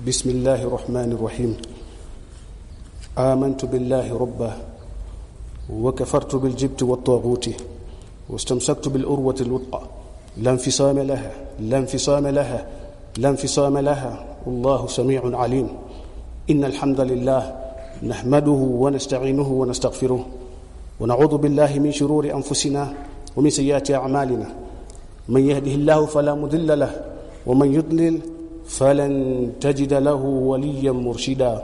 بسم الله الرحمن الرحيم. آمنت بالله ربا وكفرت بالجبت والطاغوت واستمسكت بالأروة الوثقى. لا انفصام لها لا انفصام لها لا انفصام لها. الله سميع عليم. إن الحمد لله نحمده ونستعينه ونستغفره ونعوذ بالله من شرور أنفسنا ومن سيئات أعمالنا. من يهده الله فلا مضل له ومن يضلل فلن تجد له وليا مرشدا.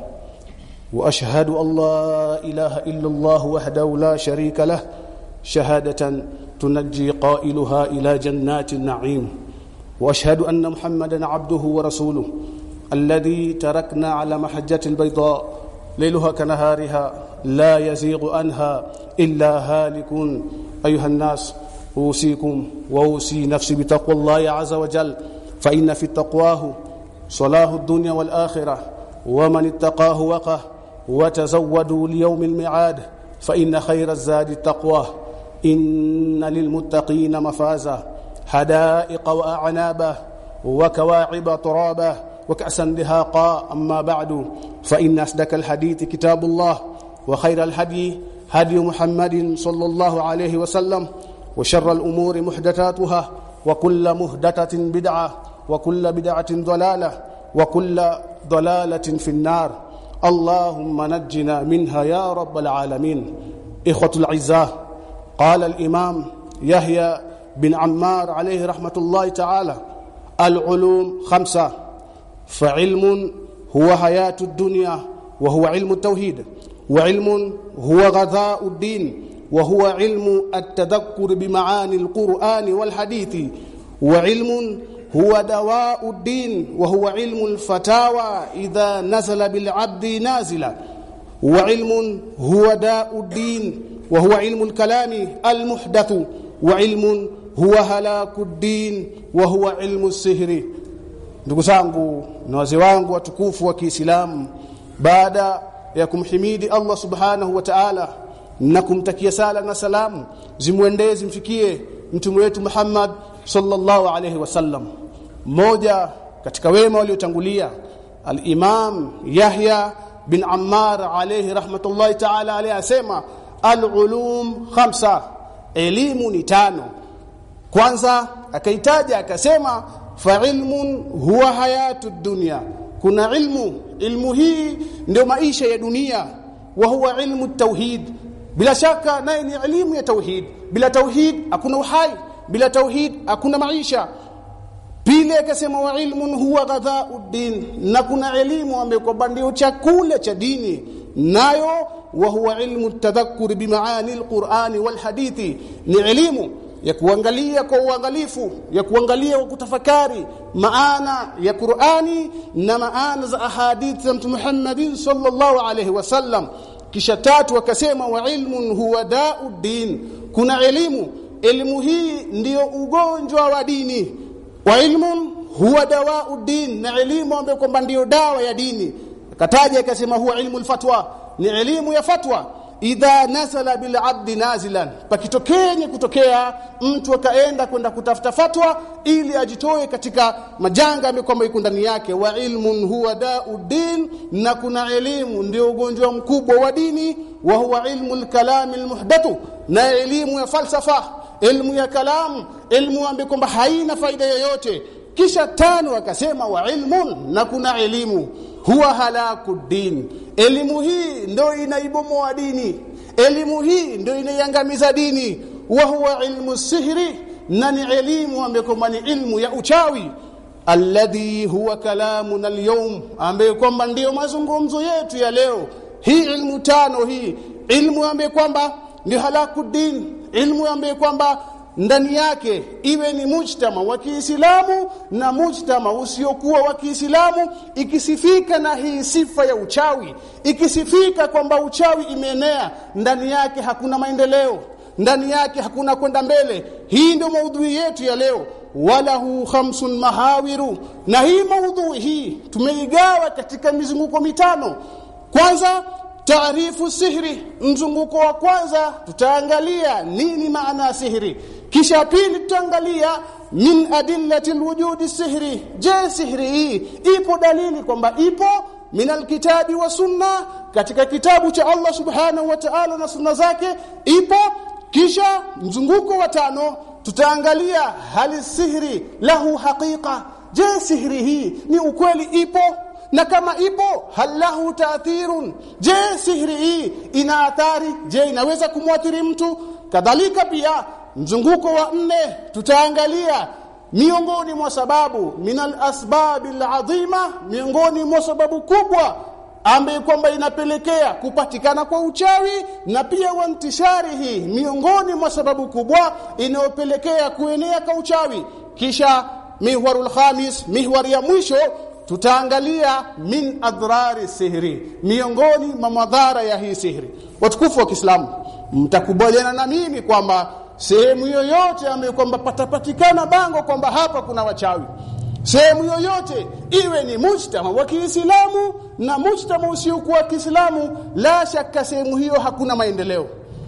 وأشهد أن لا إله إلا الله وحده لا شريك له. شهادة تنجي قائلها إلى جنات النعيم. وأشهد أن محمدا عبده ورسوله الذي تركنا على محجة البيضاء ليلها كنهارها لا يزيغ عنها إلا هالك. أيها الناس أوصيكم وأوصي نفسي بتقوى الله عز وجل فإن في تقواه صلاه الدنيا والآخرة ومن اتقاه وقه وتزودوا ليوم الميعاد فإن خير الزاد التقوى. إن للمتقين مفازا حدائق وأعنابا وكواعب ترابا وكأسا دهاقا. أما بعد فإن أصدق الحديث كتاب الله وخير الهدي هدي محمد صلى الله عليه وسلم وشر الأمور محدثاتها وكل محدثة بدعة وكل بدعة ضلالة وكل ضلالة في النار. اللهم نجنا منها يا رب العالمين. إخوة العزاء قال الإمام يحيى بن عمار عليه رحمة الله تعالى العلوم خمسة فعلم هو حياة الدنيا وهو علم التوحيد وعلم هو غذاء الدين وهو علم التذكر بمعاني القرآن والحديث وعلم huwa dawa'u din wa huwa ilmu alfatawa idha nazala bil 'abdi nazila. Wa ilmun huwa da'u din wa huwa ilmu alkalami almuhdathu wa ilmun huwa halaku din wa huwa ilmu sihri. Ndugu zangu na wazee wangu watukufu wa Kiislamu baada ya kumhimidi Allah subhanahu wa ta'ala na kumtakia sala na salamu zimwendee zimfikie mtume wetu Muhammad sallallahu alayhi wasallam mmoja katika wema waliotangulia al-Imam Yahya bin Ammar alayhi rahmatullahi ta'ala alayhi asema al-ulum khamsa elimu ni tano. Kwanza akaitaja akasema fa ilmun huwa hayatu dunya. Kuna ilmu ilmu hii ndio maisha ya dunia wa huwa ilmu tauhid. Bila shaka naye ni elimu ya tauhid. Bila tauhid hakuna uhai bila tauhid hakuna maisha. Pili akasema wa ilmun huwa ghadhauddin na kuna elimu ambayo ndio chakula cha dini. Nayo wa huwa ilmu tadhakkur bimaani alqur'ani walhadithi. Ni elimu ya kuangalia kwa uangalifu ya kuangalia kwa kutafakari maana ya Qur'ani na maana za ahadithi za Mtume Muhammad sallallahu alaihi wasallam kisha tatu akasema wa ilmun huwa da'uddin kuna elimu elimu hii ndiyo ugonjwa wa dini. Wa ilmun huwa dawauddin na elimu ambayo kwamba ndiyo dawa ya dini. Kataja akasema huwa ilmu alfatwa ni elimu ya fatwa. Idha nasala bil abdi nazilan pakitokenye kutokea mtu akaenda kwenda kutafuta fatwa ili ajitoe katika majanga ambayo iko ndani yake. Wa ilmun huwa dauddin na kuna elimu ndio ugonjwa mkubwa wa dini. Wa huwa ilmu alkalam al-muhdathu na elimu ya falsafa elimu ya kalam ilmu ambayo kwamba haina faida yoyote. Kisha tano akasema wa ilmun na kuna elimu. Huwa halakuddin elimu hii ndio inaibomoa dini. Elimu hii ndio inaiangamiza dini. Wa huwa ilmu sihri na ni elimu ambayo ni ilmu ya uchawi. Alladhi huwa kalamuna alyawm ambayo kwamba ndiyo mazungumzo yetu ya leo. Hii ilmu tano hii ilmu ambayo kwamba ndio halakuddin ilmu ambaye kwamba ndani yake iwe ni mujtama wa Kiislamu na mujtama usiokuwa wa Kiislamu. Ikisifika na hii sifa ya uchawi ikisifika kwamba uchawi imeenea ndani yake hakuna maendeleo ndani yake hakuna kwenda mbele. Hii ndio maudhui yetu ya leo. Walahu khamsun mahawiru. Na hii maudhui hii tumeigawa katika mizunguko mitano. Kwanza taarifu sihri mzunguko wa kwanza tutaangalia nini maana ya sihri kisha pili tutaangalia min adillati alwujudi sihri je sihri hii ipo dalili kwamba ipo? Min alkitabi wa sunna katika kitabu cha Allah subhanahu wa ta'ala na sunna zake ipo. Kisha mzunguko wa tano tutaangalia hali sihri lahu haqiqa. Je sihri hii ni ukweli ipo na kama ipo halahu taathirun. Je sihri hii ina athari? Je inaweza kumwathiri mtu? Kadhalika pia mzunguko wa nne tutaangalia miongoni mwa sababu minal asbabi adhima miongoni mwa sababu kubwa ambaye kwamba inapelekea kupatikana kwa uchawi na pia wantishari hii miongoni mwa sababu kubwa inayopelekea kuenea kwa uchawi. Kisha mihwarul khamis mihwar ya mwisho tutaangalia min adrari sihri miongoni mwa madhara ya hii sihri. Watukufu wa Kiislamu mtakubaliana na mimi kwamba sehemu yoyote ambayo kwamba patapatikana bango kwamba hapa kuna wachawi. Sehemu yoyote iwe ni mujtama wa Kiislamu na mujtama usiokuwa Kiislamu la shaka sehemu hiyo hakuna maendeleo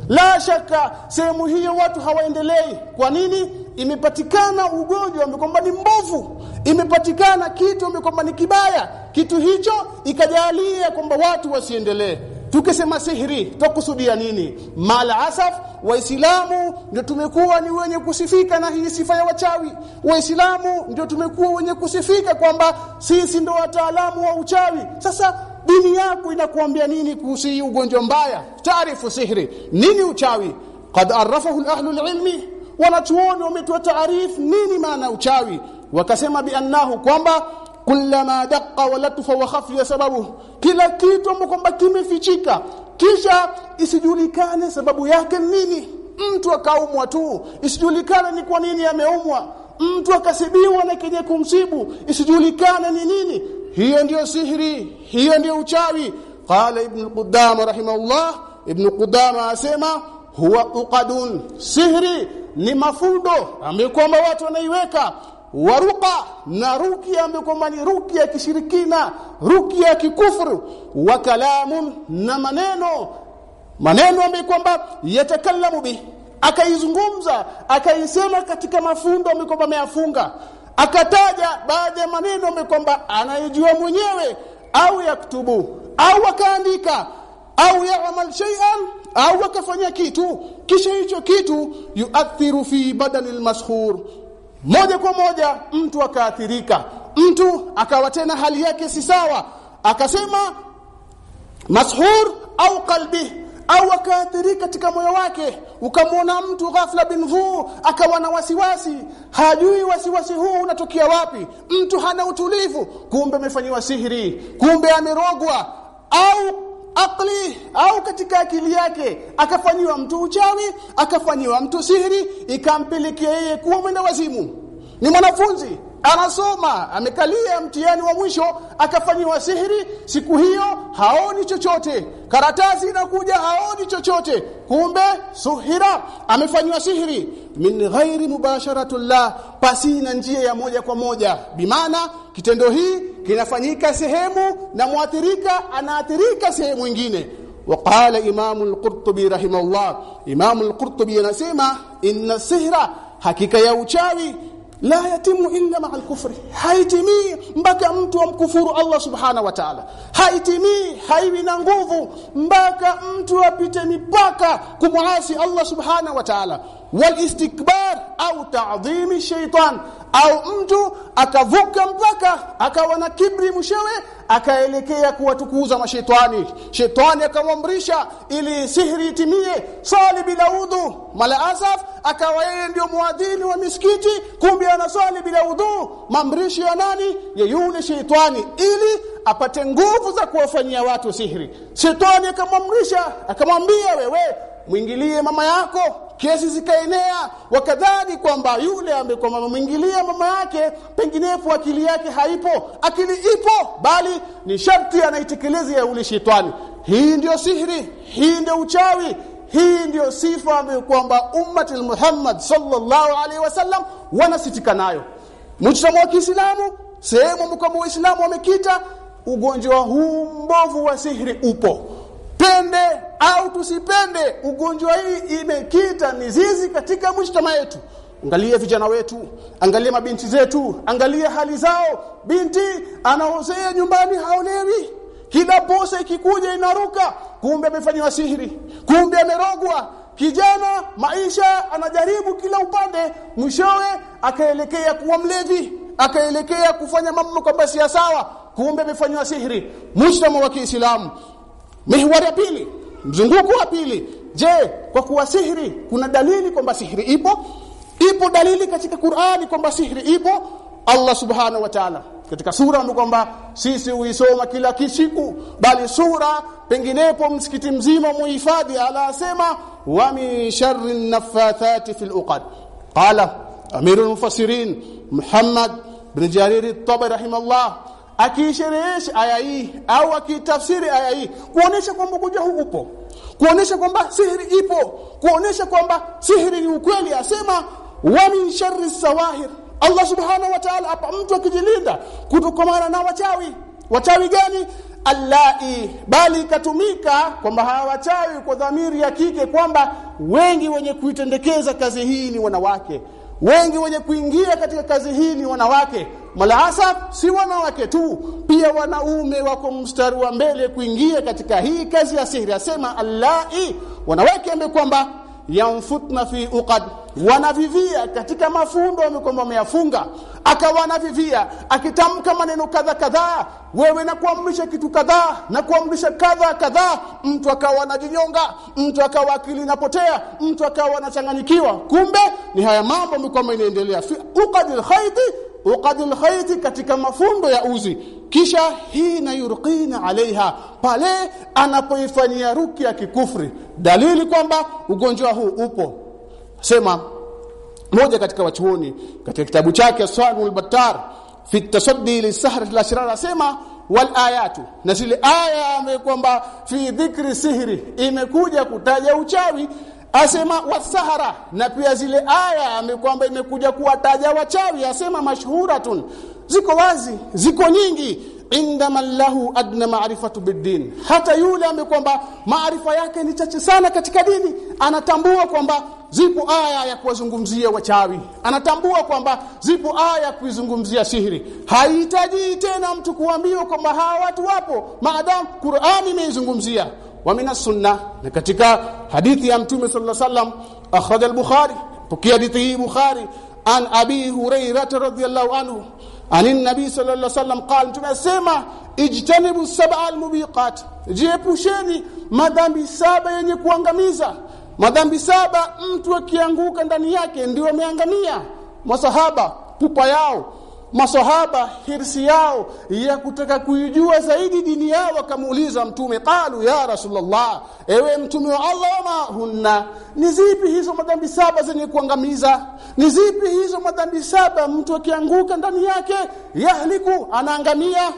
la shaka sehemu hiyo watu hawaendelei. Kwa nini? Imepatikana ugonjwa amekwamba kwamba ni mbovu. Imepatikana kitu amekwamba kwamba ni kibaya. Kitu hicho ikajalia kwamba watu wasiendelee. Tukisema sihiri tukusudia nini? Mala asaf waislamu ndio tumekuwa ni wenye kusifika na hii sifa ya wachawi. Waislamu ndio tumekuwa wenye kusifika kwamba sisi ndio wataalamu wa uchawi. Sasa dini yako inakuambia nini kuhusu hii ugonjwa mbaya? Taarifu sihri. Nini uchawi? Qad arafahu ahlu alilmi. Wanachuoni wametoa taarifu nini maana uchawi? Wakasema biannahu kwamba kullama daqqa wa latfa wa khafiya sababu. Kila kitu kwamba kimefichika kisha isijulikane sababu yake nini. Mtu akaumwa tu isijulikane ni kwa nini ameumwa. Mtu akasibiwa na kenye kumsibu isijulikane ni nini hiyo ndiyo sihiri hiyo ndiyo uchawi. Qala ibn qudama rahimahullah ibn qudama asema huwa uqadun. Sihri ni mafundo ambayo kwamba watu wanaiweka. Waruqa na ruki ambayo kwamba ni ya kishirikina ruki ya kikufuru wa kalamun na maneno. Maneno ambayo kwamba yatakallamu bi akaizungumza akaisema katika mafundo ambayo kwamba ameyafunga akataja baadhi ya maneno kwamba anayejua mwenyewe au yaktubu au akaandika au ya'mal shay'an au akafanya kitu kisha hicho kitu yuathiru fi badani almashhur moja kwa moja mtu akaathirika mtu akawa tena hali yake si sawa akasema mashhur au qalbi au akaathirika katika moyo wake ukamwona mtu ghafla bin dhu akawa na wasiwasi. Hajui wasiwasi huu unatokea wapi. Mtu hana utulivu. Kumbe amefanyiwa sihiri. Kumbe amerogwa. Au akli au katika akili yake. Akafanyiwa mtu uchawi akafanyiwa mtu sihiri. Ikampelekea yeye kuwa mwenda wazimu ni mwanafunzi anasoma amekalia mtihani wa mwisho akafanyiwa sihiri siku hiyo haoni chochote karatasi inakuja haoni chochote kumbe suhira amefanyiwa sihiri min ghairi mubasharatullah pasina njia ya moja kwa moja bimaana kitendo hii kinafanyika sehemu na muathirika anaathirika sehemu nyingine وقال امام القرطبي رحمه الله امام القرطبي anasema inna sihra hakika ya uchawi la yatimu illa ma'a al-kufri haitimii mpaka mtu amkufuru Allah subhanahu wa ta'ala. Haitimii haiwi na nguvu mpaka mtu apite mipaka kumwasi Allah subhanahu wa ta'ala wal istikbar au ta'dhimi shaitan au mtu akavuka mpaka akawa na kibri mshewe akaelekea kuwatukuza mashaitani shetani akamwamrisha ili sihri itimie sali bila udhu mala asaf akawa yeye ndio muadhini wa misikiti kumbe ana anaswali bila udhu mamrishi ya nani? Ya yule ili apate nguvu za kuwafanyia watu sihri. Shetani akamwamrisha akamwambia wewe mwingilie mama yako kesi zikaenea. Wakadhani kwamba yule ambaye kwamba mama yake penginepo akili yake haipo. Akili ipo bali ni sharti anaitekeleza ya ule shetani. Hii ndio sihri hii ndio uchawi hii ndio sifa ambayo kwamba ummati Muhammad sallallahu alaihi wasallam wanasitika nayo. Mujtama wa Kiislamu sehemu kama Waislamu wamekita ugonjwa huu mbovu wa sihri upo. Pende au tusipende ugonjwa hii imekita mizizi katika mshtama yetu angalia vijana wetu angalia mabinti zetu angalia hali zao. Binti anaozea nyumbani haolewi. Kila posa ikikuja inaruka. Kumbe amefanywa sihiri. Kumbe amerogwa. Kijana maisha anajaribu kila upande. Mwishowe akaelekea kuwa mlevi akaelekea kufanya mambo kwamba si sawa. Kumbe amefanywa sihiri. Mshtama wa Kiislamu. Mihwari ya pili mzunguko wa pili je kwa kuwa sihiri kuna dalili kwamba sihiri ipo? Ipo dalili katika Qur'ani kwamba sihiri ipo? Allah subhanahu wa ta'ala katika sura kwamba sisi huisoma kila kisiku bali sura penginepo msikiti mzima muhifadhi ala asema wa min sharri nafathati fil uqad. Qala amirul mufassirin Muhammad bin Jarir at-Tabari rahimahullah akisherehesha aya hii au akitafsiri aya hii kuonesha kwamba ugonjwa huu upo kuonesha kwamba sihiri ipo kuonesha kwamba sihiri ni ukweli asema wa min sharri sawahir. Allah subhanahu wa ta'ala hapa mtu akijilinda kutokamana na wachawi. Wachawi gani? Allai bali ikatumika kwamba hawa wachawi kwa dhamiri ya kike kwamba wengi wenye kuitendekeza kazi hii ni wanawake wengi wenye kuingia katika kazi hii ni wanawake malaasa si wanawake tu pia wanaume wako mstari wa mbele kuingia katika hii kazi ya sihiri asema allai wanawake ambaye kwamba yamfutna fi uqad wanavivia katika mafundo amekwamba wameyafunga akawa anavivia akitamka maneno kadha kadhaa wewe na kuamrisha kitu kadhaa na kuamrisha kadha kadhaa mtu akawa anajinyonga mtu akawa akili inapotea mtu akawa anachanganyikiwa. Kumbe ni haya mambo amekwamba inaendelea. Fi uqadil uqadil khayti katika mafundo ya uzi. Kisha hina yurqina alaiha pale anapoifanyia ruki ya kikufri. Dalili kwamba ugonjwa huu upo. Sema moja katika wachuoni katika kitabu chake Sanul Battar fi tasaddi lisahr al-ashrar asema wal ayatu na zile aya kwamba fi dhikri sihri imekuja kutaja uchawi asema wasahara na pia zile aya amekwamba kwamba imekuja kuwataja wachawi asema mashhuratun. Ziko wazi ziko nyingi. Inda man lahu adna ma'rifatu bid-din. Hata yule ambaye kwamba maarifa yake ni chache sana katika dini anatambua kwamba zipo aya ya kuwazungumzia wachawi. Anatambua kwamba zipo aya ya kuizungumzia sihiri. Haihitaji tena mtu kuambiwa kwamba hawa watu wapo. Maadamu Qur'ani imeizungumzia wa min sunna na katika hadithi ya mtume sallallahu alaihi wasallam akhraj al-bukhari pokea hadithi hii bukhari an abi hurairah radhiyallahu anhu anin nabi sallallahu alaihi wasallam qala tunasema ijtanibu sab'a al-mubiqat. Jiepusheni madhambi saba yenye kuangamiza. Madhambi saba mtu akianguka ndani yake ndio ameangamia. Masahaba pupa yao masahaba hirsi yao ya kutaka kuijua zaidi dini yao wakamuuliza mtume qalu ya rasulullah ewe mtume wa Allah ma hunna? Ni zipi hizo madhambi saba zenye kuangamiza? Ni zipi hizo madhambi saba mtu akianguka ndani yake yahliku anaangamia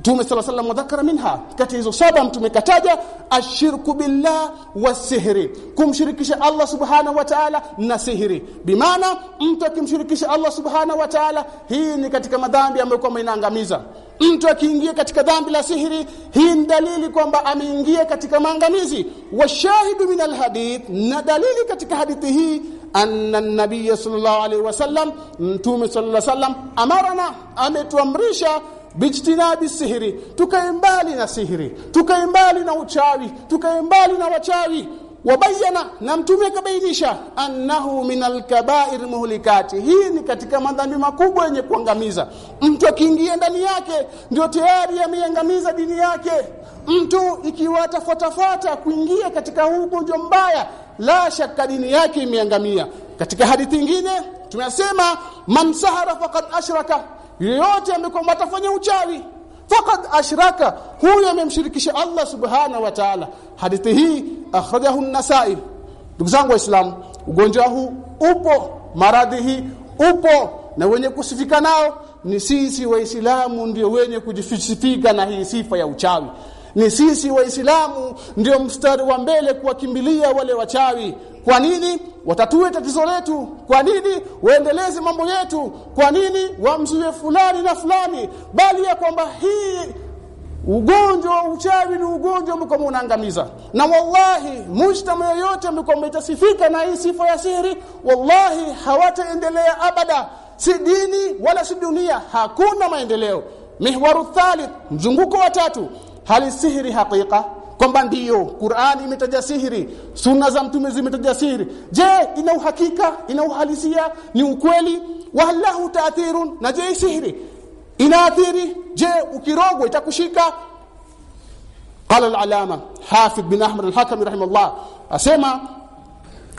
Mtume sala sallam wadhakara minha. Kati hizo saba mtume kataja ashirku billah wasihri kumshirikisha Allah subhanahu wa ta'ala na sihiri bimaana mtu akimshirikisha Allah subhanahu wa ta'ala hii ni katika madhambi ambayo kwamba inaangamiza. Mtu akiingia katika dhambi la sihiri hii ni dalili kwamba ameingia katika maangamizi. Washahidu min alhadith na dalili katika hadithi hii anna an-nabiy sallallahu alaihi wasallam mtume sallallahu alaihi wasallam amarana ametuamrisha bijtinabi sihiri tukae mbali na sihiri tukae mbali na uchawi tukae mbali na wachawi. Wabayana na mtume akabainisha annahu min alkaba'ir muhlikati. Hii ni katika madhambi makubwa yenye kuangamiza. Mtu akiingia ndani yake ndio tayari ameangamiza dini yake. Mtu ikiwa atafuatafuata kuingia katika ugonjwa mbaya la shaka dini yake imeangamia. Katika hadithi nyingine tunasema man sahara faqad ashraka yeyote amekwamba atafanya uchawi. Faqad ashraka. Huyo amemshirikisha Allah subhana wa ta'ala. Hadithi hii akhrajahu an-nasai ndugu zangu waislamu ugonjwa huu upo maradhi hii upo na wenye kusifika nao ni sisi waislamu ndio wenye kujifisifika na hii sifa ya uchawi ni sisi waislamu ndio mstari wa mbele kuwakimbilia wale wachawi. Kwa nini? Watatue tatizo letu. Kwa nini? Waendeleze mambo yetu. Kwa nini? Wamzuie fulani na fulani. Bali ya kwamba hii ugonjwa wa uchawi ni ugonjwa ambao unaangamiza. Na wallahi mujtama yoyote ambao itasifika na hii sifa ya siri wallahi hawataendelea abada. Si dini wala si dunia. Hakuna maendeleo. Mihwaru thalith mzunguko wa tatu hali sihiri hakika kwamba ndiyo Qur'an imetaja sihiri sunna za mtume zimetaja sihiri. Je ina uhakika ina uhalisia ni ukweli? Wallahu taathirun na je sihiri? Inaathiri? Je ukirogwa itakushika? Qala al-alama hafid bin ahmad al-hakami rahimahullah asema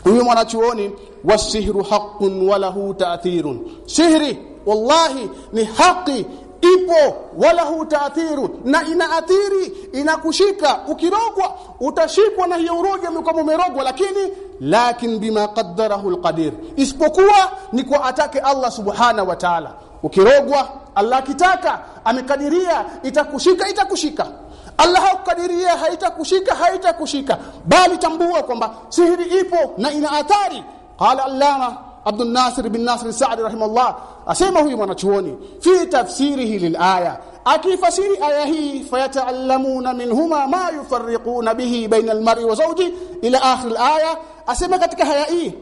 huyo mwanachuoni wasihru haqqun wa lahu ta'thirun. Sihri wallahi ni haki ipo wala hutaathiru na inaathiri inakushika. Ukirogwa utashikwa na hiyo uroge kama umerogwa lakini lakin bima qaddarahu alqadir. Isipokuwa ni kwa atake Allah subhana wa ta'ala. Ukirogwa Allah kitaka amekadiria itakushika itakushika. Allah hakukadiria haitakushika haitakushika. Bali tambua kwamba sihiri ipo na ina athari. Qala allama Abdul Nasir bin Nasir Saadi rahimahullah asema huyu mwanachuoni fi tafsirihi lilaya. Akifasiri aya hii fayataallamuna minhuma ma yufarriquna bihi baina almar'i wa zawji ila akhir alaya asema katika haya hii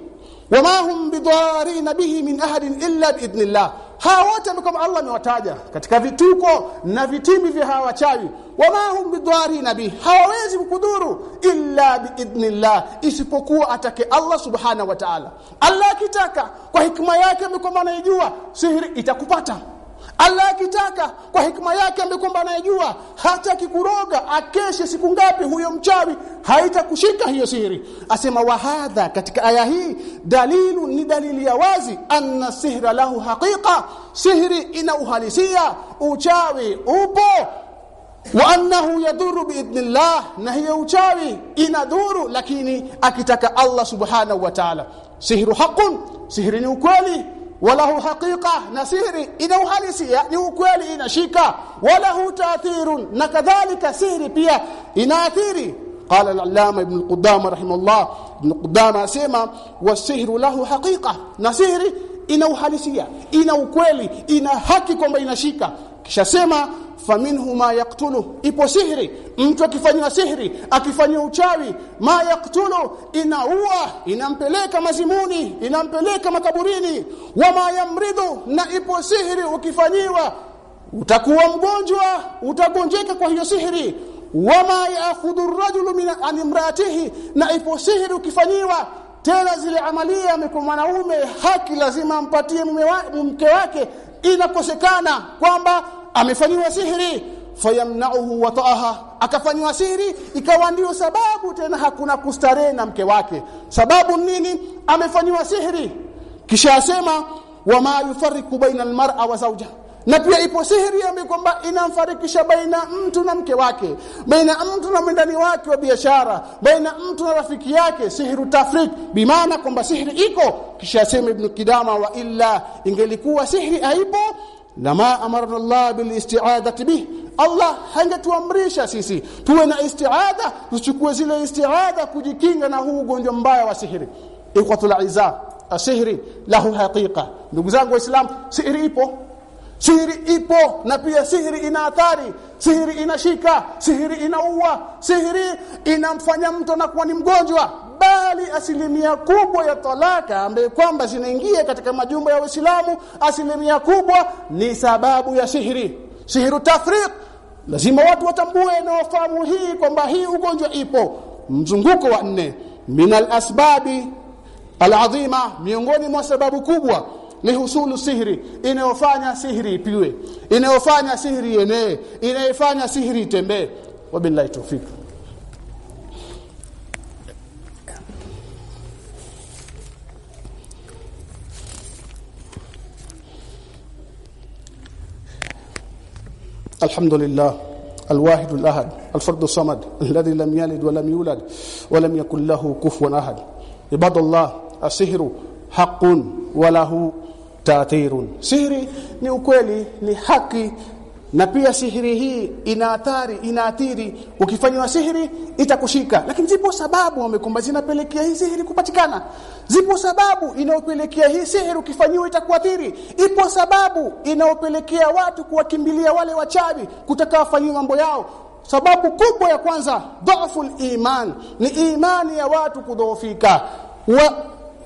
wama hum bidarin bihi min ahadin illa biidhnillah hawa wote ambao Allah amewataja katika vituko na vitimbi vya hawa wachawi. Wama hum bidwari nabi hawawezi kukudhuru illa biidhnillah isipokuwa atake Allah subhana wa ta'ala. Allah akitaka kwa hikma yake kwamba anaijua sihiri itakupata Allah akitaka kwa hikma yake ambaye anayejua hata akikuroga akeshe siku ngapi huyo mchawi haitakushika hiyo sihiri. Asema wa hadha katika aya hii dalilu ni dalili ya wazi anna sihra lahu haqiqa. Sihri ina uhalisia uchawi upo wa annahu yadhuru biidhnillah. Na hiyo uchawi inadhuru lakini akitaka Allah subhanahu wa ta'ala. Sihru haqqun sihri ni ukweli walahu haqiqa na sihri ina uhalisia ni ukweli inashika walahu taathirun na kadhalika sihri pia inaathiri قال العلامة ابن القدامة رحمه الله ابن القدامة اسمع والسحر له حقيقة na sihri ina uhalisia ina ukweli ina haki kwamba inashika kisha sema faminhu ma yaktulu ipo sihri mtu akifanywa sihri akifanywa uchawi ma yaktulu inaua inampeleka mazimuni inampeleka makaburini. Wama yamridhu na ipo sihri ukifanyiwa utakuwa mgonjwa utagonjeka kwa hiyo sihri wama yaakhudhu ar-rajulu min imraatihi na ipo sihri ukifanyiwa tena zile amalia kwa mwanaume haki lazima ampatie mume wa, mke wake. Inakosekana kwamba amefanyiwa sihiri fayamnauhu wataaha. Akafanywa sihiri ikawa ndio sababu tena hakuna kustarehe na mke wake. Sababu nini? Amefanywa sihiri. Kisha asema wama yufariku baina almar'a wa zawja. Na pia ipo sihiri ambayo kwamba inamfarikisha baina mtu na mke wake. Baina mtu na mwendani wake wa biashara. Baina mtu na rafiki yake sihiru tafrik bimaana kwamba sihiri iko. Kisha asema ibn kidama wa illa. Ingelikuwa sihiri haipo lama amarna Allah bil isti'adati bih. Allah hangetuamrisha sisi. Tuwe na isti'adha tuchukue zile isti'adha kujikinga na huu ugonjwa mbaya wa sihiri. Ikhwatul aiza asihri lahu haqiqa. Ndugu zangu waislamu sihiri ipo. Sihiri ipo na pia sihiri ina athari. Sihiri inashika sihiri inaua sihiri inamfanya mtu anakuwa ni mgonjwa bali asilimia kubwa ya talaka ambaye kwamba zinaingia katika majumba ya Uislamu asilimia kubwa ni sababu ya sihiri. Sihiru tafriq lazima watu watambue na wafahamu hii kwamba hii ugonjwa ipo. Mzunguko wa nne minal asbabi alazima miongoni mwa sababu kubwa ni husulu sihri inayofanya sihri ipiwe inayofanya sihri yenee inayofanya sihri itembee. Wabillahi tawfik الحمد لله الواحد الأحد الفرد الصمد الذي لم يلد ولم يولد ولم يكن له كفوا أحد. عباد الله السحر حق وله تأثير. sihri ni ukweli ni haki na pia sihiri hii ina athari inaathiri ukifanywa sihiri itakushika. Lakini zipo sababu wamekumba zinapelekea hii sihiri kupatikana. Zipo sababu inayopelekea hii sihiri ukifanywa itakuathiri. Ipo sababu inayopelekea watu kuwakimbilia wale wachawi kutaka wafanywe mambo yao. Sababu kubwa ya kwanza dhaful iman ni imani ya watu kudhoofika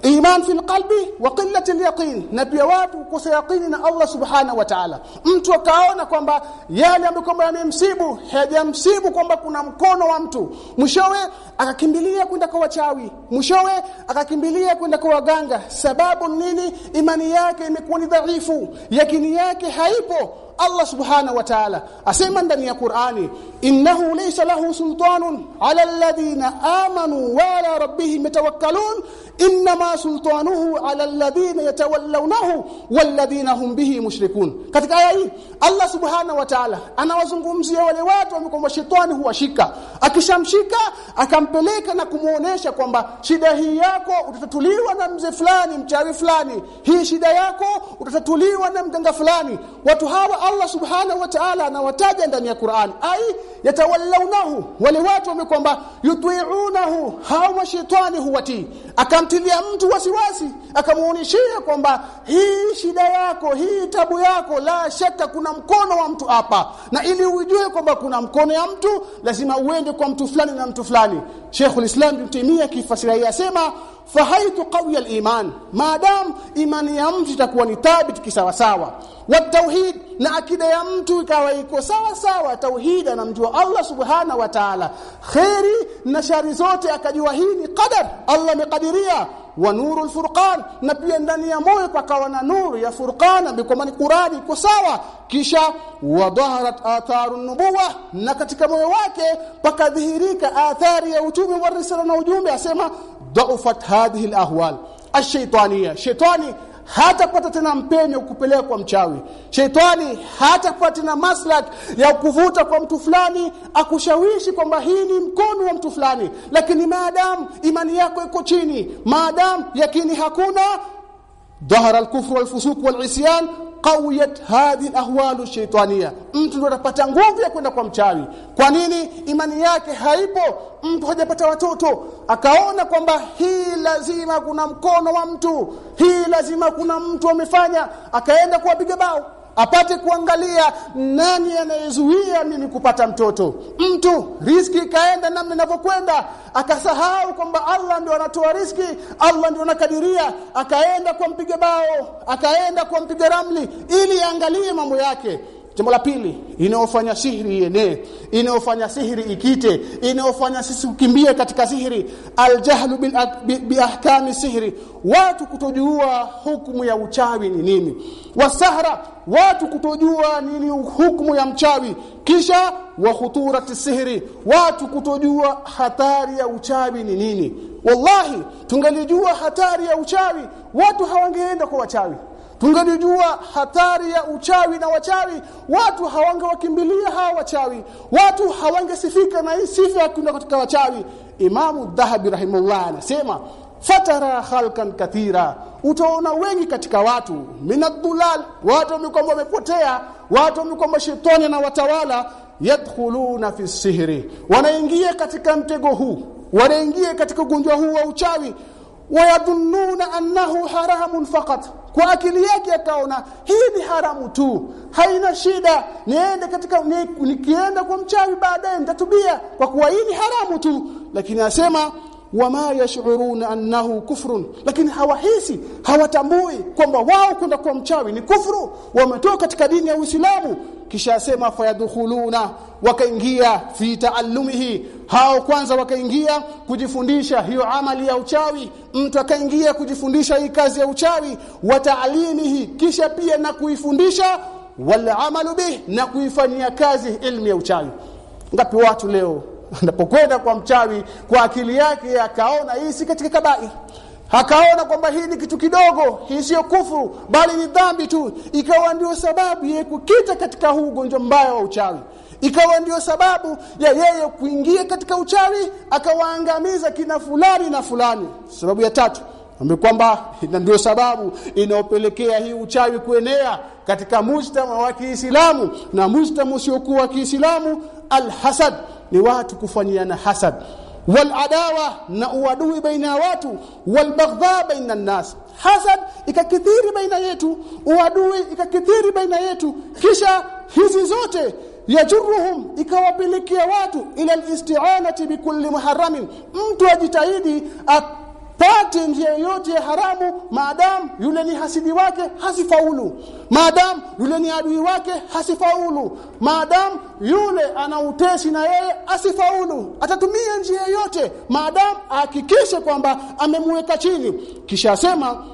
iman fi qalbi wa qillati al-yaqin na pia watu kukosa yaqini na Allah subhanahu wa ta'ala. Mtu akaona kwamba yale ambayo kwamba yamemsibu hajamsibu kwamba kuna mkono wa mtu. Mwishowe akakimbilia kwenda kwa wachawi. Mwishowe akakimbilia kwenda kwa waganga. Sababu nini? Imani yake imekuwa ni dhaifu. Yakini yake haipo Allah subhanahu wa ta'ala. Asema ndani ya Qur'ani innahu laysa lahu sultanun 'ala alladhina amanu wa 'ala rabbihim yatawakkalun. Inma sultanuhu 'ala alladhina yatawallawnahu walladhina hum bihi mushrikun. Katika aya hii Allah subhanahu wa ta'ala anawazungumzia wale watu ambao shetani huwashika akishamshika akampeleka na kumuonesha kwamba shida hii yako utatatuliwa na mzee fulani mchawi fulani. Hii shida yako utatatuliwa na mganga fulani. Watu hawa Allah subhanahu wa ta'ala anawataja ndani ya Qur'an. Ai yatawallawnahu. Wale watu wamekwamba yuti'unahu hawa shetani huwati akamtilia mtu wasiwasi akamuonishia kwamba hii shida yako hii tabu yako la shaka kuna mkono wa mtu hapa. Na ili ujue kwamba kuna mkono ya mtu lazima uende kwa mtu fulani na mtu fulani. Sheikhul Islam Ibn Taymiyyah kifasiria yasema fahaitu qawiya al-iman. Maadam imani ya mtu itakuwa ni thabit kisawasawa. Wa tauhid na akida ya mtu ikawa iko sawa sawa tauhid anamjua Allah subhana wa ta'ala. Khairi na shari zote akajua hii ni qadar. Allah amekadiria. Wa nurul furqan na pia ndani ya moyo pakawa na nuru ya furqan biko mani Qurani iko sawa. Kisha wadhaharat atharu nubuwa na katika moyo wake pakadhihirika athari ya utume wa risala na ujumbe asema dhaufat hadhihi alahwal ash-shaytaniyya shaytani hatapata tena mpenyo kupeleka kwa mchawi. shetani hatapata tena maslak ya kuvuta kwa mtu fulani akushawishi kwamba hii ni mkono wa mtu fulani. Lakini maadamu imani yako iko chini maadamu yakini hakuna dhahara alkufru waalfusuku wal-fusuq wal-isyan qawiyat ash-shaytaniyya mtu ndo atapata nguvu ya kwenda kwa mchawi. Kwa nini? Imani yake haipo. Mtu hajapata watoto. Akaona kwamba hii lazima kuna mkono wa mtu. Hii lazima kuna mtu amefanya. Akaenda kuwapiga bao apate kuangalia nani anayezuia mimi kupata mtoto. Mtu riski ikaenda namna inavyokwenda. Akasahau kwamba Allah ndio anatoa riski Allah ndio anakadiria. Akaenda kwa mpiga bao akaenda kwa mpiga ramli ili aangalie mambo yake Jambo la pili inayofanya sihiri ienee, inayofanya sihiri ikite, inayofanya sisi kukimbia katika sihiri, aljahlu bil bi, sihiri, watu kutojua hukumu ya uchawi ni nini. Wasahra, watu kutojua nini hukumu ya mchawi. Kisha wa khuturati sihiri, watu kutojua hatari ya uchawi ni nini. Wallahi, tungelijua hatari ya uchawi, watu hawangeenda kwa wachawi tungelijua hatari ya uchawi na wachawi. Watu hawangewakimbilia hawa wachawi. Watu hawangesifika na hii sifa ya kwenda katika wachawi. Imamu dhahabi rahimullah anasema fatara khalkan kathira. Utaona wengi katika watu minadulal watu wamekwamba wamepotea watu wamekwamba shetani na watawala yadkhuluna fi sihri. Wanaingia katika mtego huu wanaingia katika ugonjwa huu wa uchawi wayadhunnuna annahu haramun faqat. Kwa akili yake akaona hii ni haramu tu haina shida niende katika nikienda kwa mchawi baadaye nitatubia. Kwa kuwa hii ni haramu tu. Lakini asema wama yashuruna annahu kufrun. Lakini hawahisi hawatambui kwamba wao kwenda kwa mchawi ni kufru. Wametoka katika dini ya Uislamu kisha asema fayadkhuluna wakaingia fi taallumihi. Hao kwanza wakaingia kujifundisha hiyo amali ya uchawi. Mtu akaingia kujifundisha hii kazi ya uchawi wa taalimihi kisha pia na kuifundisha wal amalu bih na kuifanyia kazi ilmu ya uchawi. Ngapi watu leo anapokwenda kwa mchawi kwa akili yake akaona hii si katika kabai akaona kwamba hii ni kitu kidogo hii sio kufuru bali ni dhambi tu. Ikawa ndio sababu yeye kukita katika huu ugonjwa mbaya wa uchawi. Ikawa ndio sababu ya yeye kuingia katika uchawi akawaangamiza kina fulani na fulani. Sababu ya tatu ambe kwamba na ndio sababu inaopelekea hii uchawi kuenea katika mujtama wa Kiislamu na mujtama usiokuwa wa Kiislamu alhasad ni watu kufanyiana hasad. Wal adawa na uadui baina ya watu wal baghdha baina nnas, hasad ikakithiri baina yetu uadui ikakithiri baina yetu kisha hizi zote yajuruhum ikawapelekea watu ila alisti'anati bikulli muharramin. Mtu ajitahidi apate njia yote ya haramu maadamu yule ni hasidi wake hasifaulu. Maadamu yule ni adui wake hasifaulu. Maadamu yule ana utesi na yeye asifaulu atatumia njia yote. Maadamu ahakikishe kwamba amemweka chini. Kisha asema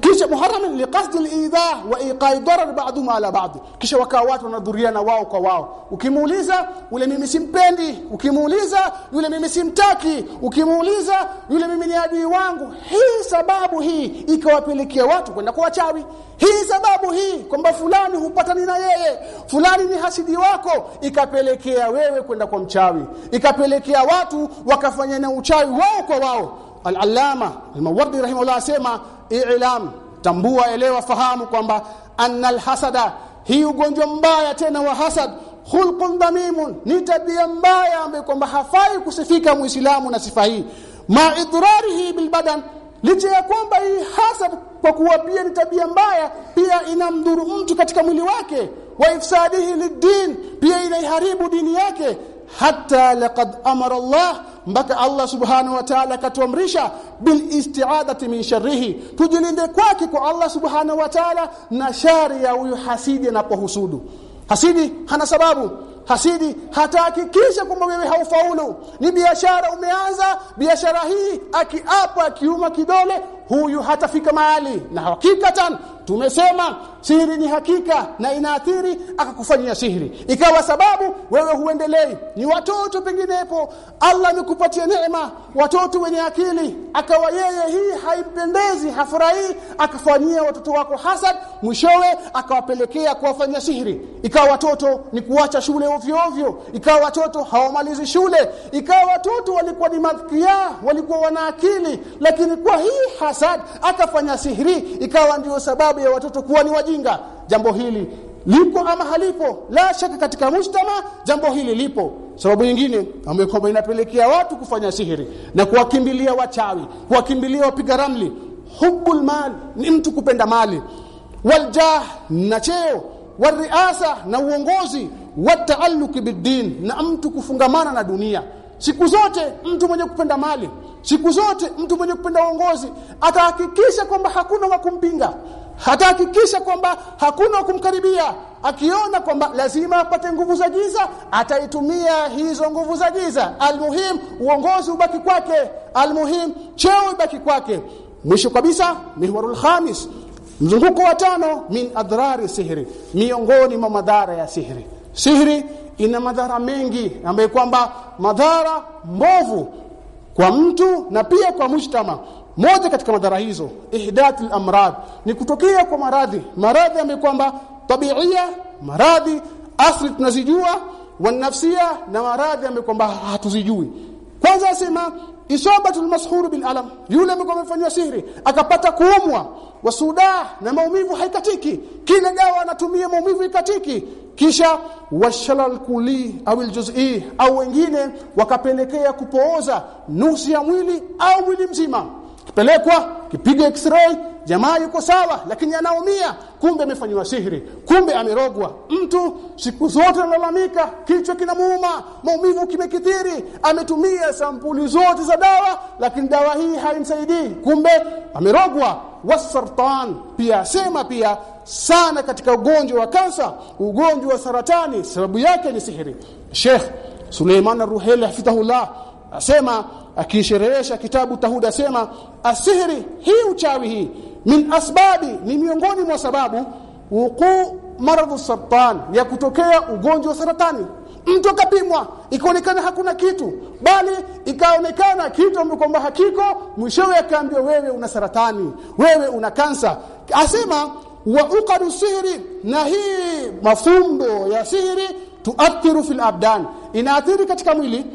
kisha muharram liqasd al-idha wa iqai darar ba'dhum ala ba'd. Kisha wakaa watu wanadhuriana wao kwa wao. Ukimuuliza yule mimi simpendi. Ukimuuliza yule mimi simtaki. Ukimuuliza yule mimi ni adui wangu. Hii sababu hii ikawapelekea watu kwenda kwa wachawi. Hii sababu hii kwamba fulani hupatani na yeye. Fulani ni hasidi wako. Ikapelekea wewe kwenda kwa mchawi. Ikapelekea watu wakafanya na uchawi wao kwa wao al-allama al-mawardi rahimahullah asema i'lam tambua elewa fahamu kwamba annal hasada hii ugonjwa mbaya tena wa hasad khulqun damimun ni tabia mbaya ambayo kwamba hafai kusifika muislamu na sifa hii. Ma idrarihi bilbadan licha ya kwamba hii hasad kwa kuwa pia ni tabia mbaya pia inamdhuru mtu katika mwili wake. Wa ifsadihi lidin pia inaiharibu dini yake hatta laqad amara Allah mpaka Allah subhanahu wa ta'ala akatuamrisha bil isti'adati min sharrihi. Tujilinde kwake kwa Allah subhanahu wa ta'ala na shari ya huyu hasidi anapohusudu. Hasidi hana sababu. Hasidi hatahakikisha kwamba wewe haufaulu. Ni biashara umeanza biashara hii akiapa akiuma kidole huyu hatafika mahali. Na hakikatan tumesema sihiri ni hakika na inaathiri akakufanyia sihiri. Ikawa sababu wewe huendelei. Ni watoto penginepo Allah amekupatia neema watoto wenye akili. Akawa yeye hii haimpendezi hafurahi akafanyia watoto wako hasad mwishowe akawapelekea kuwafanyia sihiri. Ikawa watoto ni kuacha shule ovyo ovyo. Ikawa watoto hawamalizi shule. Ikawa watoto walikuwa ni madhkia walikuwa wana akili. Lakini kwa hii hasad akafanya sihiri ikawa ndiyo sababu ya watoto kuwa ni wajinga. Jambo hili lipo ama halipo? La shaka katika mujtama jambo hili lipo. Sababu nyingine ambayo inapelekea watu kufanya sihiri na kuwakimbilia wachawi kuwakimbilia wapiga ramli hubbul mal ni mtu kupenda mali. Waljah na cheo. Wariasa na uongozi. Wataalluki biddin na mtu kufungamana na dunia. Siku zote mtu mwenye kupenda mali siku zote mtu mwenye kupenda uongozi atahakikisha kwamba hakuna wa kumpinga. Hatahakikisha kwamba hakuna wa kumkaribia. Akiona kwamba lazima apate nguvu za giza ataitumia hizo nguvu za giza. Almuhim uongozi ubaki kwake. Almuhim cheo ibaki kwake. Mwisho kabisa mihwarul khamis. Mzunguko wa tano min adrari sihri. Miongoni mwa madhara ya sihri. Sihri ina madhara mengi ambaye kwamba madhara mbovu kwa mtu na pia kwa mshtama moja katika madhara hizo ihdathul amrad ni kutokea kwa maradhi. Maradhi ambayo kwamba tabiia maradhi asli tunazijua wanafsia na maradhi ambayo kwamba hatuzijui. Kwanza asema isabatul mashhur bil alam yule ambaye sihiri akapata kuumwa. Wasuda na maumivu haikatiki. Kila dawa anatumia maumivu ikatiki. Kisha washalal kuli au aljuz'i au wengine wakapelekea kupooza nusu ya mwili au mwili mzima. Kipelekwa kipiga x-ray jamaa yuko sawa lakini anaumia. Kumbe amefanywa sihiri. Kumbe amerogwa. Mtu siku zote analalamika kichwa kinamuuma maumivu kimekithiri. Ametumia sampuli zote za dawa lakini dawa hii haimsaidii. Kumbe amerogwa. Wasartan. Pia sema pia sana katika ugonjwa wa kansa ugonjwa wa saratani sababu yake ni sihiri. Sheikh Suleiman Ruheli hafidhahullah asema akisherehesha kitabu Tahuda asema asihiri hii uchawi hii min asbabi ni miongoni mwa sababu wuqu maradhu satan ya kutokea ugonjwa wa saratani. Mtu akapimwa ikaonekana hakuna kitu bali ikaonekana kitu ambacho kwamba hakiko mwishowe akaambiwa wewe una saratani wewe una kansa. Asema wa uqadu sihri na hii mafumbo ya sihri tuathiru fil abdan inaathiri katika mwili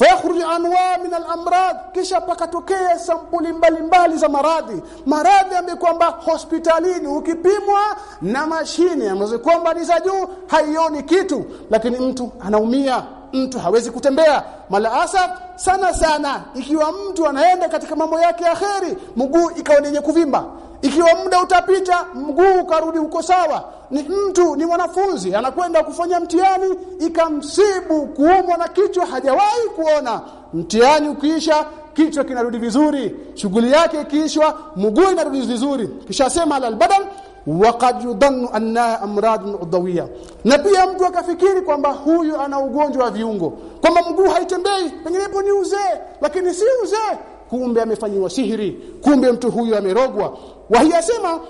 fayakhruj anwa min al-amrad. Kisha pakatokea sampuli mbalimbali za maradhi. Maradhi ambayo kwamba hospitalini ukipimwa na mashine. Ambazo kwamba ni za juu haioni kitu. Lakini mtu anaumia mtu hawezi kutembea. Mala asaf sana sana ikiwa mtu anaenda katika mambo yake ya kheri mguu ikawa yenye kuvimba. Ikiwa muda utapita mguu ukarudi uko sawa ni mtu ni mwanafunzi anakwenda kufanya mtihani ikamsibu kuumwa na kichwa hajawahi kuona. Mtihani ukiisha kichwa kinarudi vizuri shughuli yake ikiishwa mguu inarudi vizuri. Kisha sema alal badal waqad yudannu anna amradun udawiyya. Na pia mtu akafikiri kwamba huyu ana ugonjwa wa viungo kwamba mguu haitembei penginepo ni uzee lakini si uzee. Kumbe amefanyiwa sihiri kumbe mtu huyu amerogwa. Wahiyasema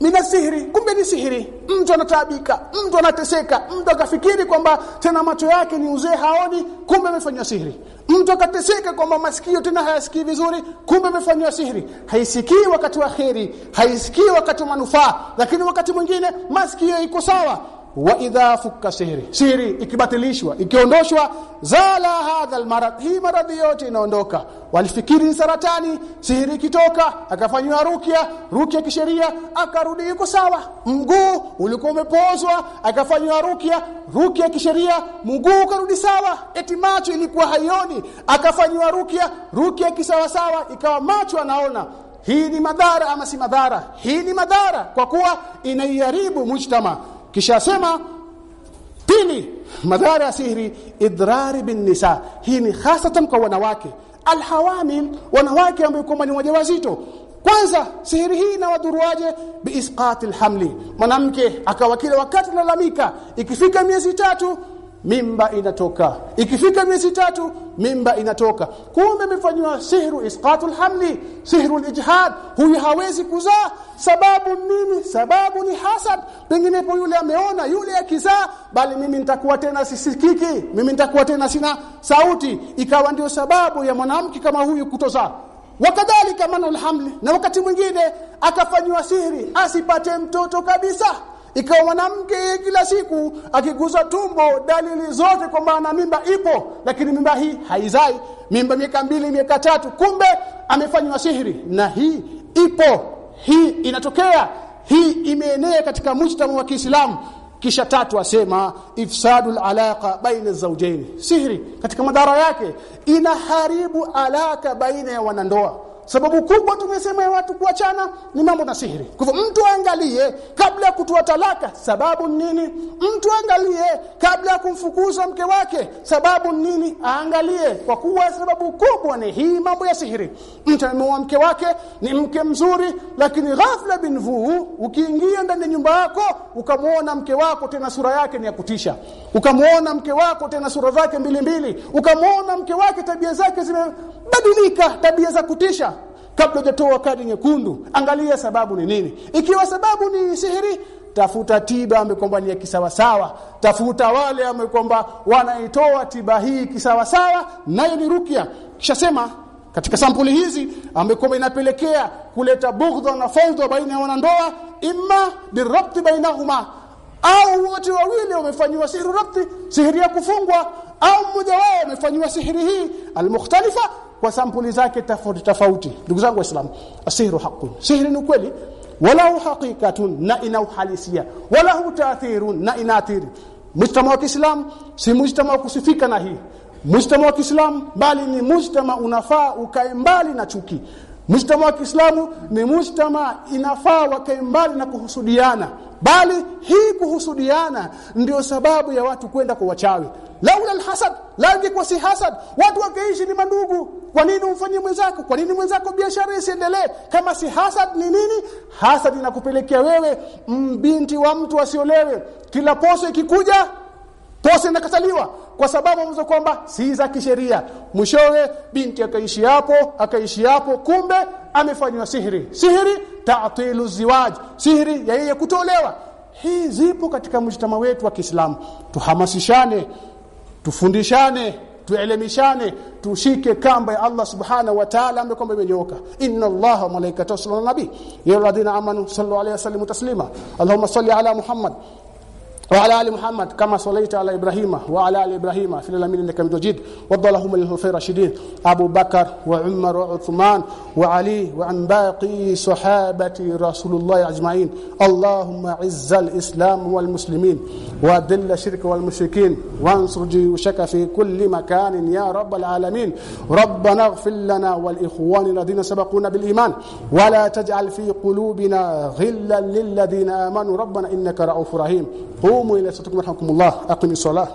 mina sihiri kumbe ni sihiri. Mtu anataabika mtu anateseka mtu akafikiri kwamba tena macho yake ni uzee haoni kumbe amefanywa sihiri. Mtu akateseka kwamba masikio tena hayasikii vizuri kumbe amefanywa sihiri. Haisikii wakati wa kheri haisikii wakati wa manufaa lakini wakati mwingine masikio iko sawa wa idha fukka sihri. Sihri ikibatilishwa ikiondoshwa zala hadha almarad. Hii maradhi yote inaondoka. Walifikiri ni saratani sihiri ikitoka akafanywa rukia rukia kisheria akarudi yuko sawa. Mguu ulikuwa umepozwa akafanywa rukia rukia kisheria mguu ukarudi sawa. Eti macho ilikuwa haioni akafanywa rukia rukia kisawa sawa ikawa macho anaona. Hii ni madhara ama si madhara? Hii ni madhara kwa kuwa inaiharibu mujtama kisha asema pili madhara ya sihri idrari bin nisa. Hii ni hasatan kwa wanawake. Alhawamil wanawake ambao kwamba ni wajawazito. Kwanza sihiri hii inawadhuruaje? Biisqatil hamli. Mwanamke akawa kila wakati lalamika ikifika miezi tatu mimba inatoka. Ikifika miezi tatu mimba inatoka. Kumbe amefanywa sihru isqatul hamli sihru ijhad huyu hawezi kuzaa. Sababu nini? Sababu ni hasad. Penginepo yule ameona yule akizaa bali mimi nitakuwa tena sisikiki. Mimi nitakuwa tena sina sauti. Ikawa ndio sababu ya mwanamke kama huyu kutozaa. Wakadhalika manul hamli na wakati mwingine akafanywa sihri asipate mtoto kabisa ikawa mwanamke kila siku akiguza tumbo dalili zote kwamba ana mimba ipo lakini mimba hii haizai. Mimba miaka mbili miaka tatu kumbe amefanywa sihiri. Na hii ipo. Hii inatokea. Hii imeenea katika mujtama wa Kiislamu. Kisha tatu asema ifsadul alaqa baina zaujaini sihri katika madhara yake. Inaharibu alaka baina ya wanandoa sababu kubwa tumesema ya watu kuachana ni mambo na sihiri. Kwa hivyo mtu angalie kabla ya kutoa talaka sababu nini? Mtu angalie kabla ya kumfukuza mke wake sababu nini? Aangalie. Kwa kuwa sababu kubwa ni hii mambo ya sihiri. Mtu ameoa mke wake ni mke mzuri lakini ghafla bin ukiingia ndani ya nyumba yako ukamwona mke wako tena sura yake ni ya kutisha. Ukamuona mke wako tena sura zake mbili mbili. Ukamwona mke wake tabia zake zimebadilika tabia za kutisha kabla hujatoa kadi nyekundu angalia sababu ni nini. Ikiwa sababu ni sihiri tafuta tiba amekwamba kwamba ni ya kisawasawa. Tafuta wale amekwamba wanaitoa tiba hii kisawasawa nayo ni rukia. Kisha sema katika sampuli hizi amekwamba inapelekea kuleta bughdha na faudha baina ya wanandoa imma birabti bainahuma. Au wote wawili wamefanywa sihiri rabti sihiri ya kufungwa au mmoja wao amefanywa sihiri hii almukhtalifa kwa sampuli zake tofauti tofauti. Ndugu zangu waislamu asihru haqqun. Sihri ni kweli walau haqiqatun na ina uhalisia. Walahu taathirun na inaathiri mujtama wa islam si mujtama kusifika na hii. Mujtama wa islam bali ni mujtama unafaa ukae mbali na chuki mujtama wa Kiislamu ni mujtama inafaa wakae mbali na kuhusudiana bali hii kuhusudiana ndio sababu ya watu kwenda kwa wachawi. Laula alhasad la ingekuwa si hasad watu wakeishi ni mandugu. Kwa nini umfanyie mwenzako? Kwa nini mwenzako biashara isiendelee? Kama si hasad ni nini? Hasad inakupelekea wewe mbinti wa mtu asiolewe. Kila pose ikikuja posa inakataliwa kwa sababu mzo kwamba si za kisheria. Mwishowe binti akaishi hapo akaishi hapo kumbe amefanywa sihiri. Sihiri ta'tilu ziwaj. Sihiri ya yeye kutolewa. Hii zipo katika mjtama wetu wa Kiislamu. Tuhamasishane tufundishane tuelemishane tushike kamba ya Allah subhanahu wa ta'ala ambaye kwamba imenyoka inna Allah wa malaikatahu yusalluna nabi ya amanu sallu alayhi wa sallimu taslima. Allahumma salli ala muhammad وعلى آل محمد كما صليت على إبراهيم وعلى آل إبراهيم في العالمين إنك حميد مجيد. اللهم للخلفاء الراشدين. أبو بكر وعمر وعثمان وعلي وعن باقي صحابة رسول الله أجمعين. اللهم عز الإسلام والمسلمين وأذل الشرك والمشركين وانصر جيوشك في كل مكان يا رب العالمين. ربنا اغفر لنا والاخوان الذين سبقونا بالإيمان. ولا تجعل في قلوبنا غلا للذين آمنوا. ربنا إنك رؤوف رحيم. قوموا الى صلاتكم يرحمكم الله اقم الصلاه